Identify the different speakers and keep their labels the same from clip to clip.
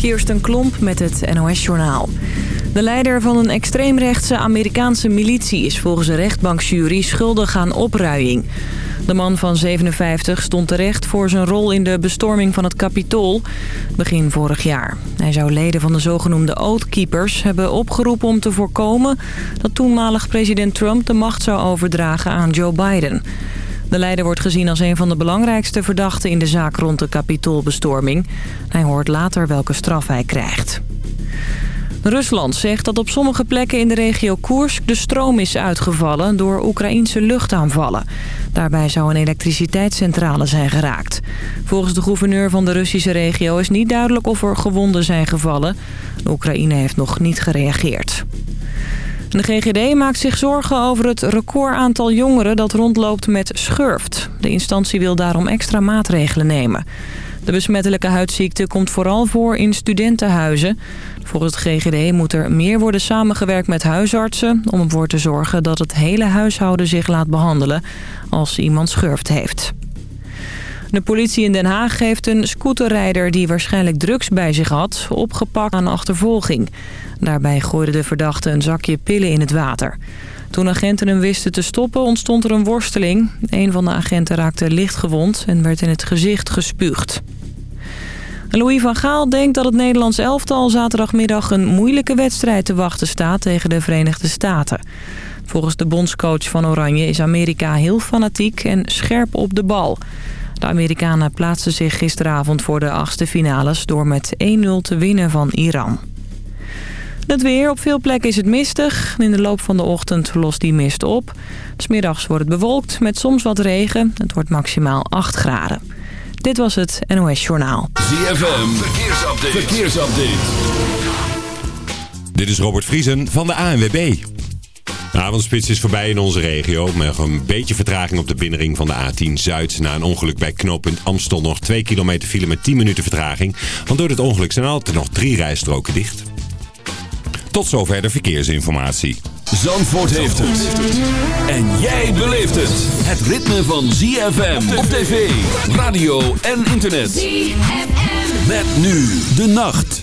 Speaker 1: Kirsten Klomp met het NOS-journaal. De leider van een extreemrechtse Amerikaanse militie is volgens een rechtbankjury schuldig aan opruiing. De man van 57 stond terecht voor zijn rol in de bestorming van het Capitool begin vorig jaar. Hij zou leden van de zogenoemde Oath Keepers hebben opgeroepen om te voorkomen dat toenmalig president Trump de macht zou overdragen aan Joe Biden. De leider wordt gezien als een van de belangrijkste verdachten in de zaak rond de kapitoolbestorming. Hij hoort later welke straf hij krijgt. Rusland zegt dat op sommige plekken in de regio Koersk de stroom is uitgevallen door Oekraïnse luchtaanvallen. Daarbij zou een elektriciteitscentrale zijn geraakt. Volgens de gouverneur van de Russische regio is niet duidelijk of er gewonden zijn gevallen. Oekraïne heeft nog niet gereageerd. De GGD maakt zich zorgen over het recordaantal jongeren dat rondloopt met schurft. De instantie wil daarom extra maatregelen nemen. De besmettelijke huidziekte komt vooral voor in studentenhuizen. Volgens het GGD moet er meer worden samengewerkt met huisartsen... om ervoor te zorgen dat het hele huishouden zich laat behandelen als iemand schurft heeft. De politie in Den Haag heeft een scooterrijder die waarschijnlijk drugs bij zich had... opgepakt aan achtervolging. Daarbij gooide de verdachte een zakje pillen in het water. Toen agenten hem wisten te stoppen ontstond er een worsteling. Een van de agenten raakte licht gewond en werd in het gezicht gespuugd. Louis van Gaal denkt dat het Nederlands elftal zaterdagmiddag een moeilijke wedstrijd te wachten staat tegen de Verenigde Staten. Volgens de bondscoach van Oranje is Amerika heel fanatiek en scherp op de bal. De Amerikanen plaatsten zich gisteravond voor de achtste finales door met 1-0 te winnen van Iran. Het weer. Op veel plekken is het mistig. In de loop van de ochtend lost die mist op. Smiddags wordt het bewolkt met soms wat regen. Het wordt maximaal 8 graden. Dit was het NOS Journaal.
Speaker 2: ZFM. Verkeersupdate. Verkeersupdate.
Speaker 3: Dit is Robert Vriesen van de ANWB. De avondspits is voorbij in onze regio. Met een beetje vertraging op de binnenring van de A10 Zuid. Na een ongeluk bij knooppunt Amstel nog 2 kilometer file met 10 minuten vertraging. Want door dit ongeluk zijn altijd nog drie rijstroken dicht. Tot zover de verkeersinformatie.
Speaker 2: Zandvoort heeft het. En jij beleeft het. Het ritme van ZFM op tv, radio en internet. ZFM. Met nu de nacht.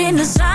Speaker 4: in
Speaker 5: the
Speaker 6: sun.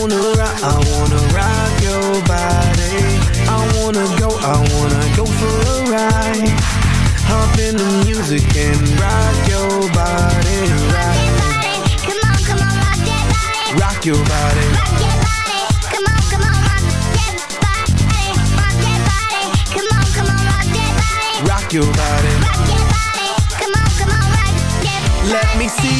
Speaker 6: Wanna rock, I wanna rock your body. I wanna go, I wanna go for a ride. Hop in the music and rock your body, right.
Speaker 7: Come on, come on, rock that body.
Speaker 6: Rock your body,
Speaker 7: Rock that body. Come on, come on, rock that body. Rock that body. Come on, come on, rock that body.
Speaker 6: rock your body.
Speaker 7: Rock that body. Come on, come on, rock that
Speaker 6: Let me see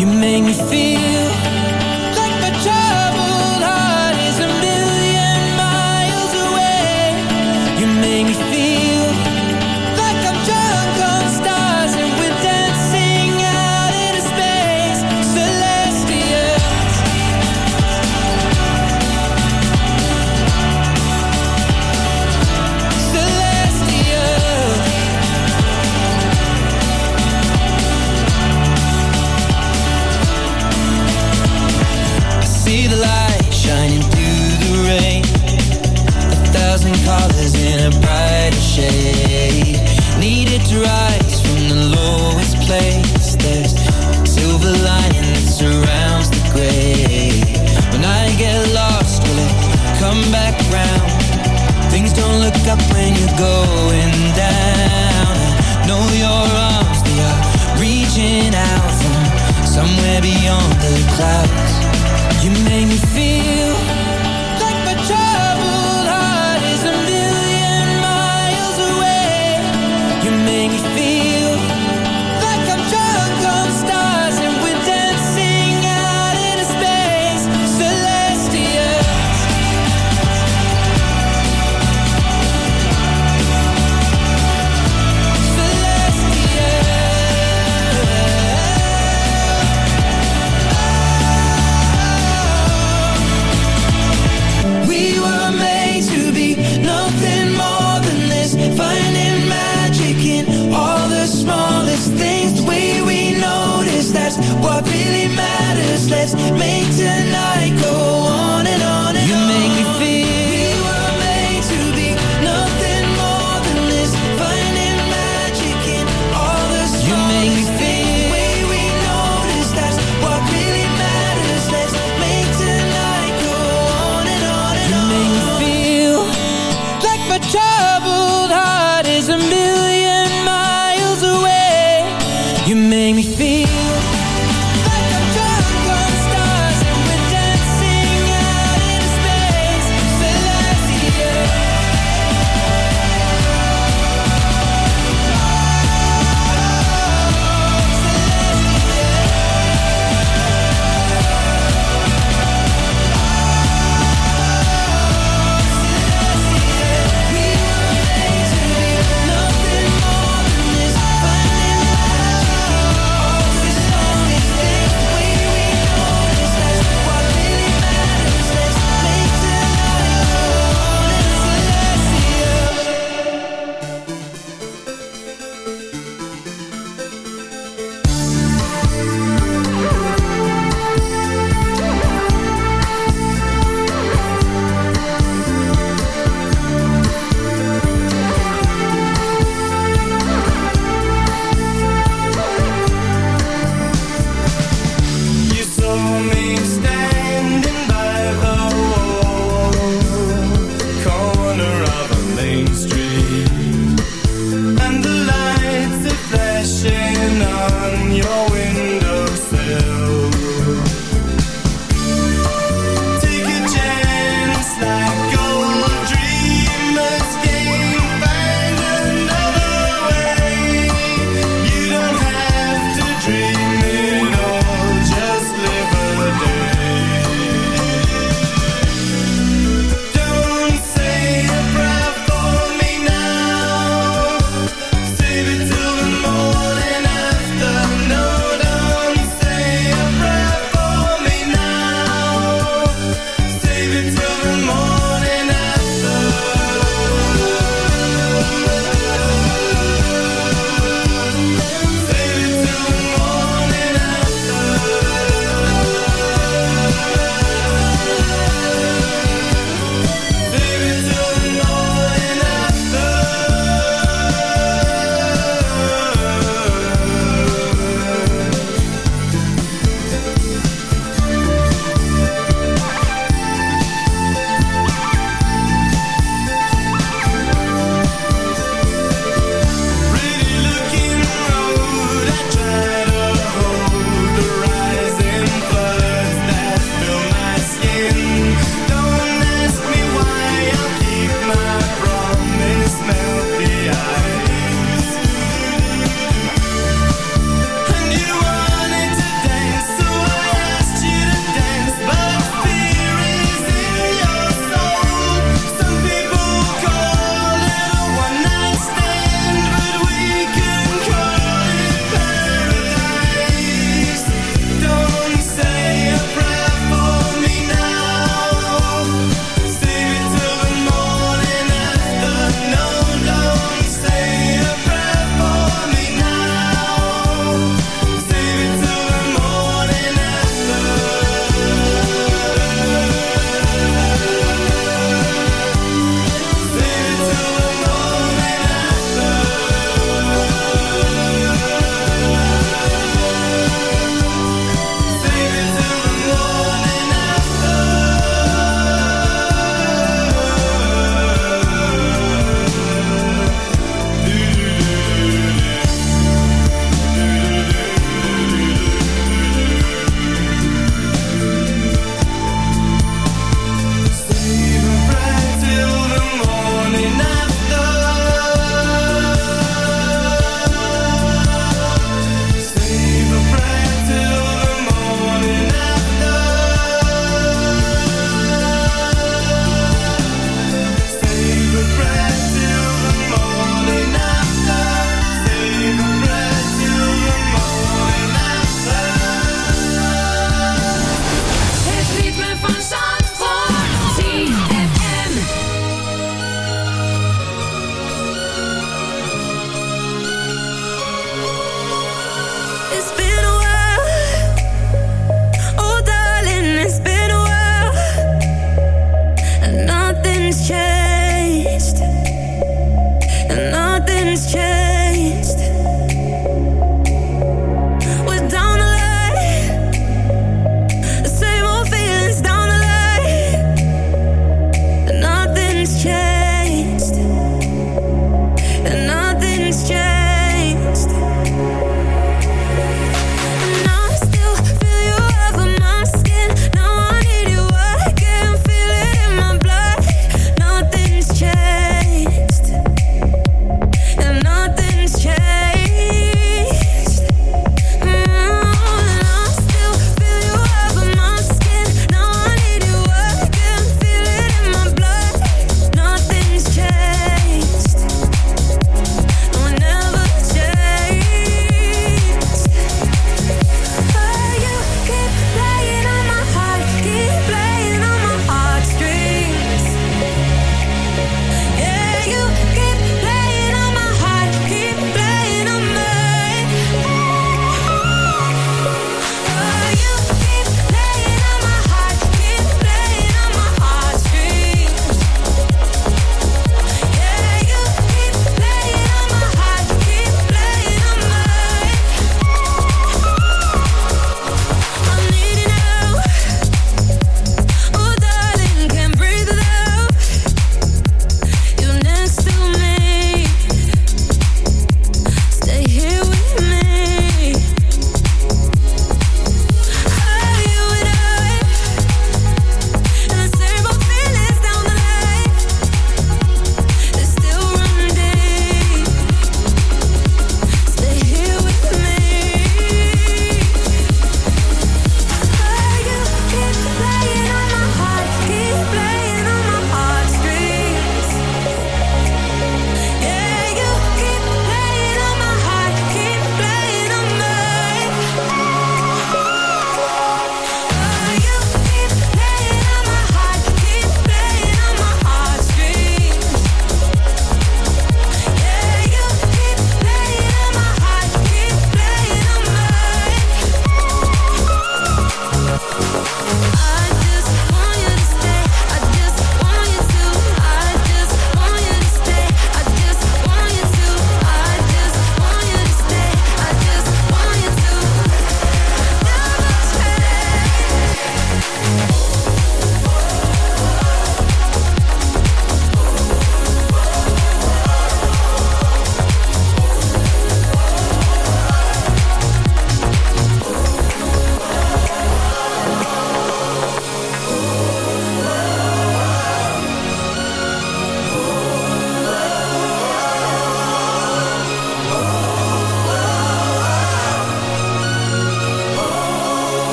Speaker 8: You make me feel going down. Know your arms, they are reaching out from somewhere beyond the clouds. You make me feel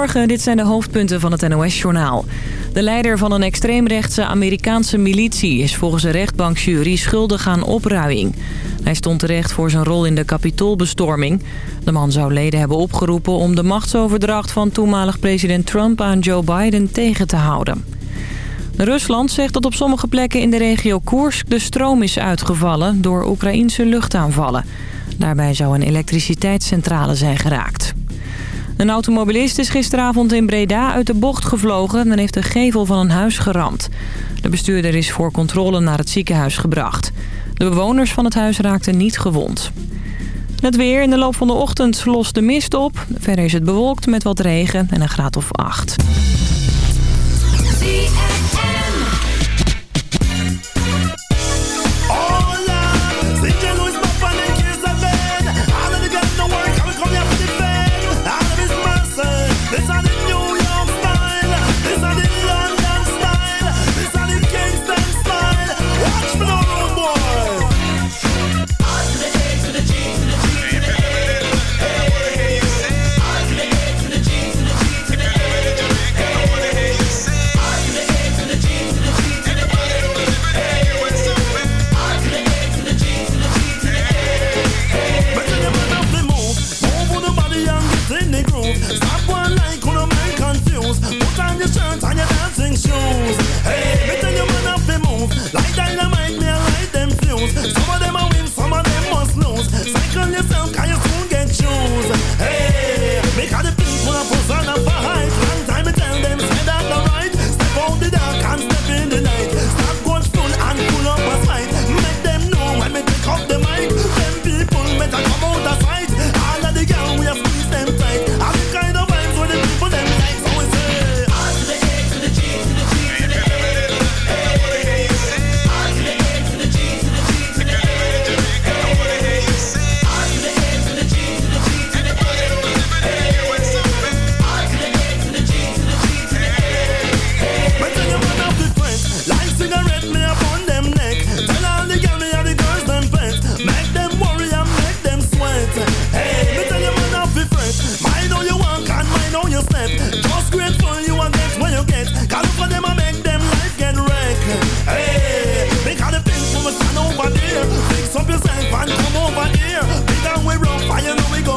Speaker 9: Dit zijn de hoofdpunten van het NOS-journaal. De leider van een extreemrechtse Amerikaanse militie... is volgens een rechtbankjury schuldig aan opruiing. Hij stond terecht voor zijn rol in de kapitoolbestorming. De man zou leden hebben opgeroepen om de machtsoverdracht... van toenmalig president Trump aan Joe Biden tegen te houden. Rusland zegt dat op sommige plekken in de regio Koersk de stroom is uitgevallen door Oekraïnse luchtaanvallen. Daarbij zou een elektriciteitscentrale zijn geraakt. Een automobilist is gisteravond in Breda uit de bocht gevlogen en heeft de gevel van een huis geramd. De bestuurder is voor controle naar het ziekenhuis gebracht. De bewoners van het huis raakten niet gewond. Het weer in de loop van de ochtend lost de mist op. Verder is het bewolkt met wat regen en een graad of
Speaker 10: Just grateful you are get what you get. Call for them and make them life get wrecked. Hey, make all the things from a stand over there. Fix up yourself and come over here. Big and we rough and you know we go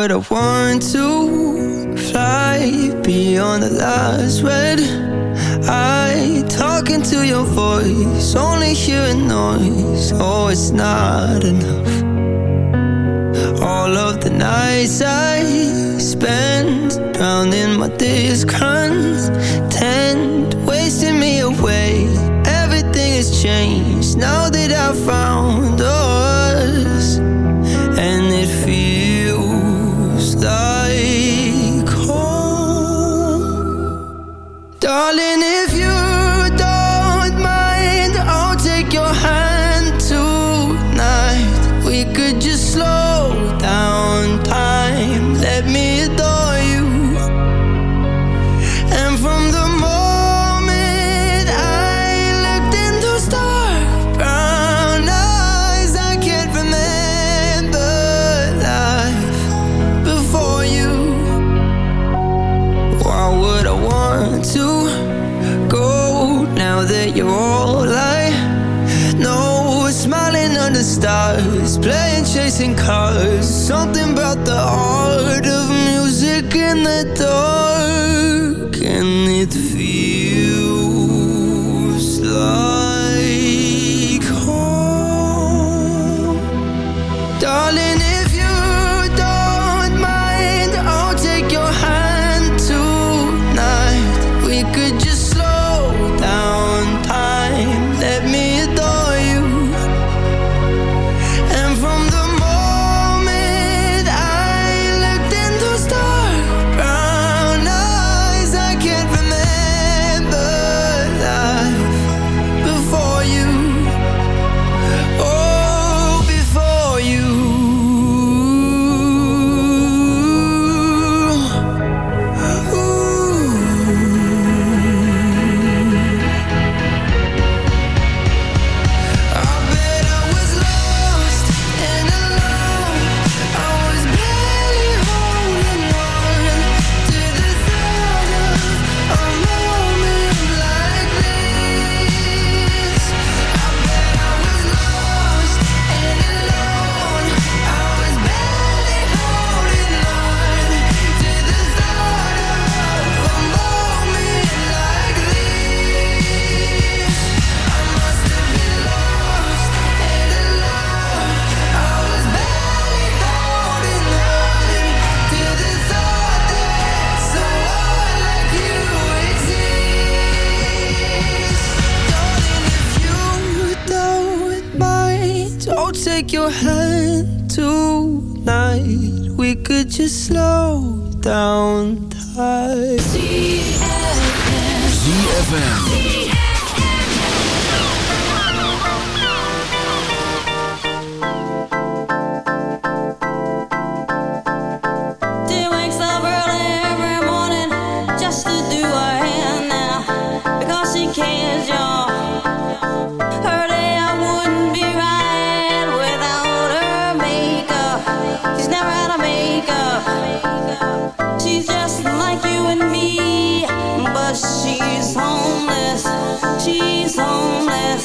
Speaker 10: But I want to fly beyond the last red I talking to your voice, only hearing noise. Oh, it's
Speaker 11: not
Speaker 8: enough. All of the nights I spend drowning my discontent, wasting me away. Everything has changed now that I found. She's never had a makeup. She's just like you and me, but she's homeless.
Speaker 12: She's
Speaker 2: homeless.